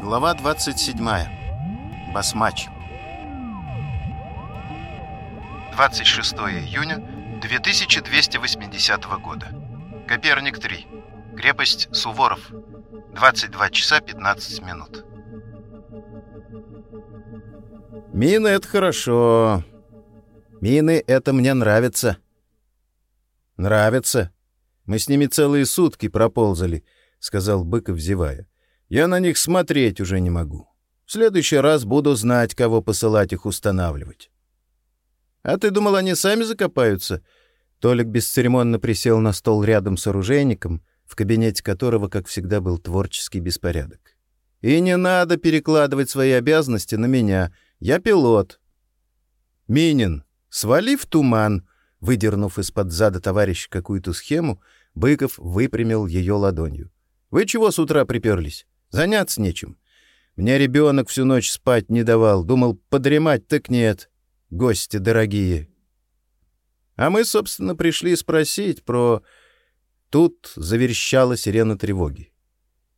Глава 27. Басмач. 26 июня 2280 года. Коперник 3. Крепость Суворов. 22 часа 15 минут. Мины — это хорошо. Мины — это мне нравится. Нравится. Мы с ними целые сутки проползали, — сказал Быков, зевая. Я на них смотреть уже не могу. В следующий раз буду знать, кого посылать их устанавливать. А ты думал, они сами закопаются? Толик бесцеремонно присел на стол рядом с оружейником, в кабинете которого, как всегда, был творческий беспорядок. И не надо перекладывать свои обязанности на меня. Я пилот. Минин, свали в туман. Выдернув из-под зада товарища какую-то схему, Быков выпрямил ее ладонью. Вы чего с утра приперлись? Заняться нечем. Мне ребенок всю ночь спать не давал. Думал, подремать, так нет. Гости дорогие. А мы, собственно, пришли спросить про... Тут заверещала сирена тревоги.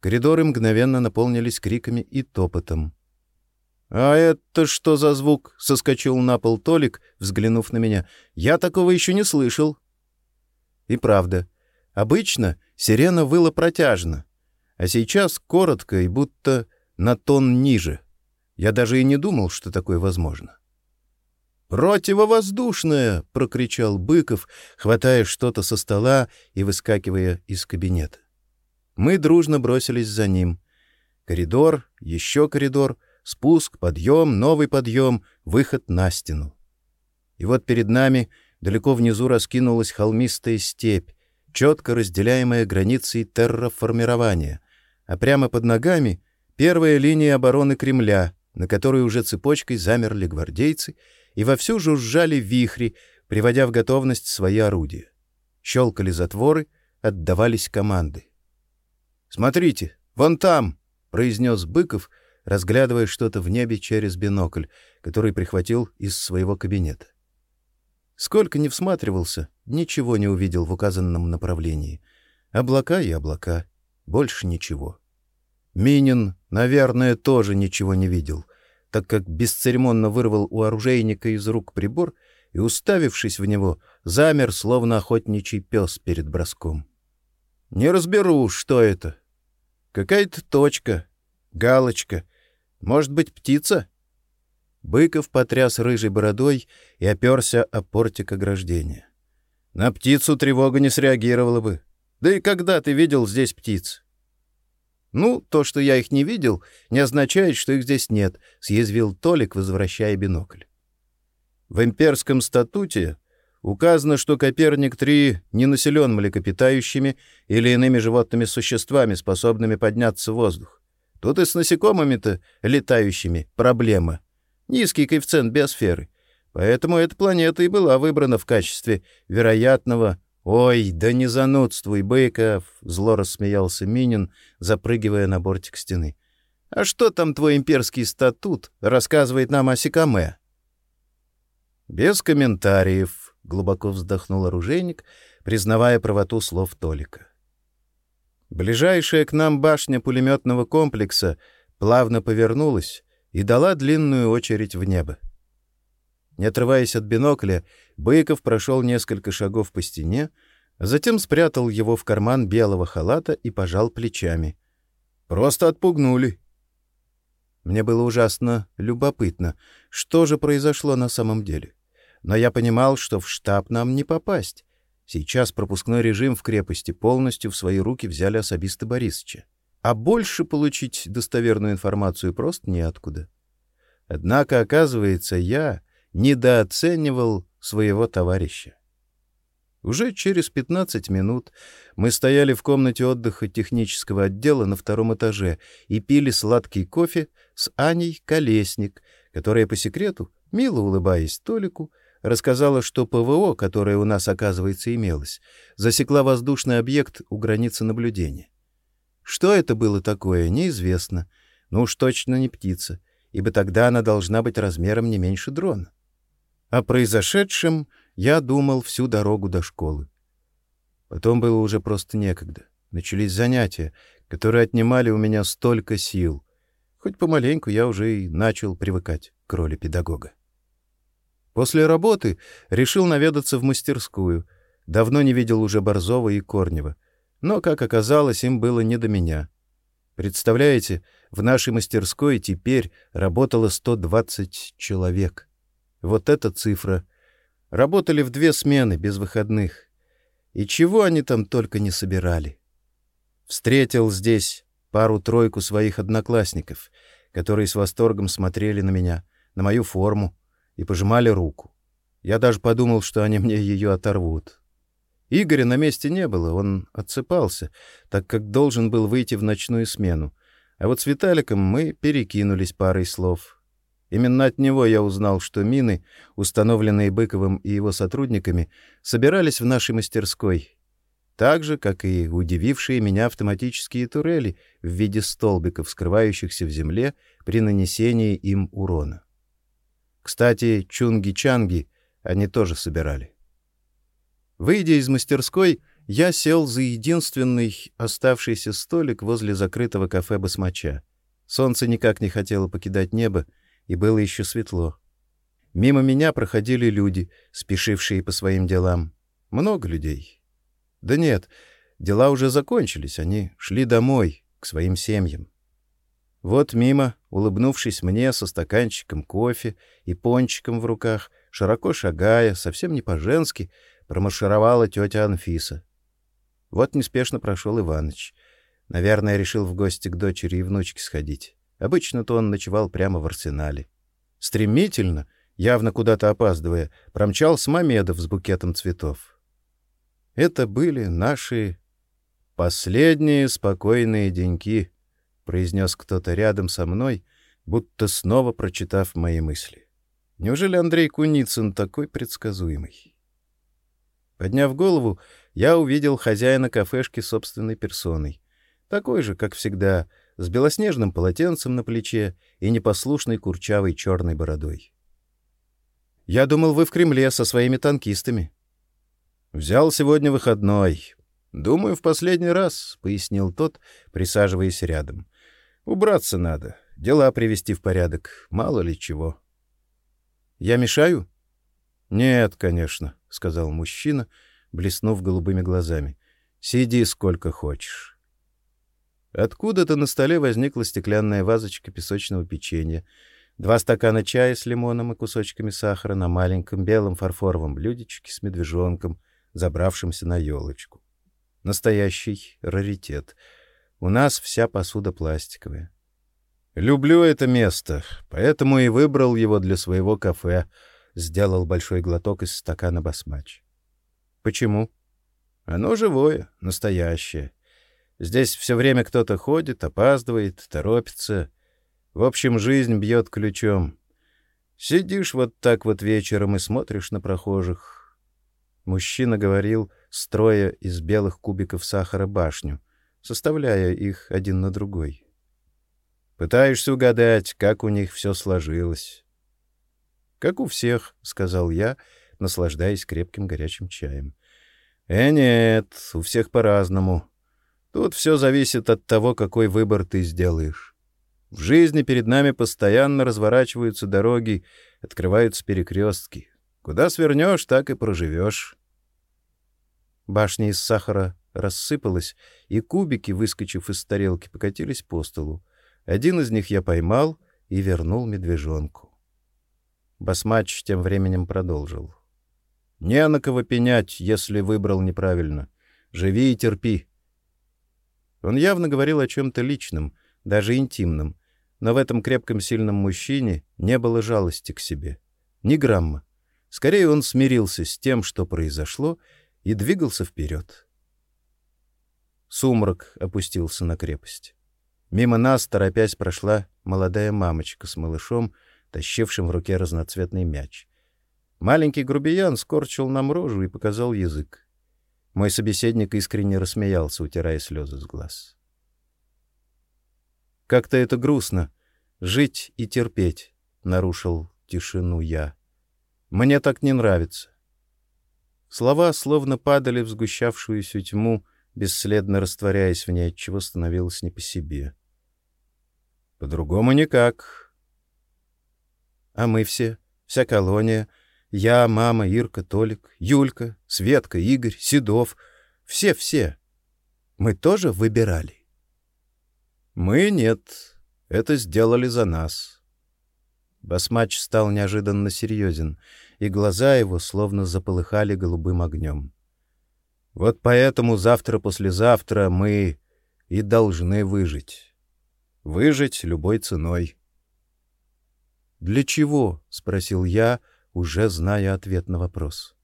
Коридоры мгновенно наполнились криками и топотом. «А это что за звук?» — соскочил на пол Толик, взглянув на меня. «Я такого еще не слышал». И правда, обычно сирена выла протяжно, а сейчас коротко и будто на тон ниже. Я даже и не думал, что такое возможно. «Противовоздушная!» — прокричал Быков, хватая что-то со стола и выскакивая из кабинета. Мы дружно бросились за ним. Коридор, еще коридор, спуск, подъем, новый подъем, выход на стену. И вот перед нами далеко внизу раскинулась холмистая степь, четко разделяемая границей терраформирования, а прямо под ногами первая линия обороны Кремля, на которой уже цепочкой замерли гвардейцы и вовсю жужжали вихри, приводя в готовность свои орудия. Щелкали затворы, отдавались команды. «Смотрите, вон там!» — произнес Быков, разглядывая что-то в небе через бинокль, который прихватил из своего кабинета. Сколько не всматривался, ничего не увидел в указанном направлении. Облака и облака, больше ничего. Минин, наверное, тоже ничего не видел, так как бесцеремонно вырвал у оружейника из рук прибор и, уставившись в него, замер, словно охотничий пес перед броском. «Не разберу, что это. Какая-то точка, галочка. Может быть, птица?» Быков потряс рыжей бородой и оперся о портик ограждения. «На птицу тревога не среагировала бы. Да и когда ты видел здесь птиц?» «Ну, то, что я их не видел, не означает, что их здесь нет», — съязвил Толик, возвращая бинокль. В имперском статуте указано, что Коперник-3 не населен млекопитающими или иными животными существами, способными подняться в воздух. Тут и с насекомыми-то, летающими, проблема. Низкий коэффициент биосферы. Поэтому эта планета и была выбрана в качестве вероятного «Ой, да не занудствуй, Быков!» — зло рассмеялся Минин, запрыгивая на бортик стены. «А что там твой имперский статут рассказывает нам о Сикаме?» «Без комментариев», — глубоко вздохнул оружейник, признавая правоту слов Толика. Ближайшая к нам башня пулеметного комплекса плавно повернулась и дала длинную очередь в небо. Не отрываясь от бинокля, Быков прошел несколько шагов по стене, а затем спрятал его в карман белого халата и пожал плечами. «Просто отпугнули». Мне было ужасно любопытно, что же произошло на самом деле. Но я понимал, что в штаб нам не попасть. Сейчас пропускной режим в крепости полностью в свои руки взяли особисты Борисовича. А больше получить достоверную информацию просто неоткуда. Однако, оказывается, я недооценивал своего товарища. Уже через 15 минут мы стояли в комнате отдыха технического отдела на втором этаже и пили сладкий кофе с Аней Колесник, которая по секрету, мило улыбаясь Толику, рассказала, что ПВО, которое у нас, оказывается, имелось, засекла воздушный объект у границы наблюдения. Что это было такое, неизвестно, но уж точно не птица, ибо тогда она должна быть размером не меньше дрона. О произошедшем я думал всю дорогу до школы. Потом было уже просто некогда. Начались занятия, которые отнимали у меня столько сил. Хоть помаленьку я уже и начал привыкать к роли педагога. После работы решил наведаться в мастерскую. Давно не видел уже Борзова и Корнева. Но, как оказалось, им было не до меня. Представляете, в нашей мастерской теперь работало 120 человек. Вот эта цифра. Работали в две смены, без выходных. И чего они там только не собирали. Встретил здесь пару-тройку своих одноклассников, которые с восторгом смотрели на меня, на мою форму и пожимали руку. Я даже подумал, что они мне ее оторвут. Игоря на месте не было, он отсыпался, так как должен был выйти в ночную смену. А вот с Виталиком мы перекинулись парой слов. Именно от него я узнал, что мины, установленные Быковым и его сотрудниками, собирались в нашей мастерской, так же, как и удивившие меня автоматические турели в виде столбиков, скрывающихся в земле при нанесении им урона. Кстати, чунги-чанги они тоже собирали. Выйдя из мастерской, я сел за единственный оставшийся столик возле закрытого кафе басмача. Солнце никак не хотело покидать небо, и было еще светло. Мимо меня проходили люди, спешившие по своим делам. Много людей. Да нет, дела уже закончились, они шли домой, к своим семьям. Вот мимо, улыбнувшись мне со стаканчиком кофе и пончиком в руках, широко шагая, совсем не по-женски, промаршировала тетя Анфиса. Вот неспешно прошел Иваныч. Наверное, решил в гости к дочери и внучке сходить. Обычно-то он ночевал прямо в арсенале. Стремительно, явно куда-то опаздывая, промчал с Мамедов с букетом цветов. Это были наши последние спокойные деньки, произнес кто-то рядом со мной, будто снова прочитав мои мысли. Неужели Андрей Куницын такой предсказуемый? Подняв голову, я увидел хозяина кафешки собственной персоной. Такой же, как всегда, с белоснежным полотенцем на плече и непослушной курчавой черной бородой. «Я думал, вы в Кремле со своими танкистами». «Взял сегодня выходной. Думаю, в последний раз», — пояснил тот, присаживаясь рядом. «Убраться надо, дела привести в порядок, мало ли чего». «Я мешаю?» «Нет, конечно», — сказал мужчина, блеснув голубыми глазами. «Сиди сколько хочешь». Откуда-то на столе возникла стеклянная вазочка песочного печенья, два стакана чая с лимоном и кусочками сахара на маленьком белом фарфоровом блюдечке с медвежонком, забравшимся на елочку. Настоящий раритет. У нас вся посуда пластиковая. Люблю это место, поэтому и выбрал его для своего кафе — сделал большой глоток из стакана басмач. Почему? Оно живое, настоящее. Здесь все время кто-то ходит, опаздывает, торопится. В общем, жизнь бьет ключом. Сидишь вот так вот вечером и смотришь на прохожих. Мужчина говорил, строя из белых кубиков сахара башню, составляя их один на другой. Пытаешься угадать, как у них все сложилось. Как у всех, сказал я, наслаждаясь крепким горячим чаем. Э, нет, у всех по-разному. Тут все зависит от того, какой выбор ты сделаешь. В жизни перед нами постоянно разворачиваются дороги, открываются перекрестки. Куда свернешь, так и проживешь. Башня из сахара рассыпалась, и кубики, выскочив из тарелки, покатились по столу. Один из них я поймал и вернул медвежонку. Басмач тем временем продолжил. «Не на кого пенять, если выбрал неправильно. Живи и терпи». Он явно говорил о чем-то личном, даже интимном, но в этом крепком сильном мужчине не было жалости к себе. Ни грамма. Скорее, он смирился с тем, что произошло, и двигался вперед. Сумрак опустился на крепость. Мимо нас, торопясь, прошла молодая мамочка с малышом, тащившим в руке разноцветный мяч. Маленький грубиян скорчил нам рожу и показал язык. Мой собеседник искренне рассмеялся, утирая слезы с глаз. Как-то это грустно жить и терпеть, нарушил тишину я. Мне так не нравится. Слова словно падали в сгущавшуюся тьму, бесследно растворяясь в ней, отчего становилось не по себе. По-другому никак. А мы все, вся колония, я, мама, Ирка, Толик, Юлька, Светка, Игорь, Седов, все-все. Мы тоже выбирали? Мы нет. Это сделали за нас. Басмач стал неожиданно серьезен, и глаза его словно заполыхали голубым огнем. Вот поэтому завтра-послезавтра мы и должны выжить. Выжить любой ценой. «Для чего?» — спросил я, уже зная ответ на вопрос.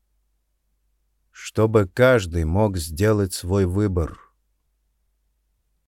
«Чтобы каждый мог сделать свой выбор»,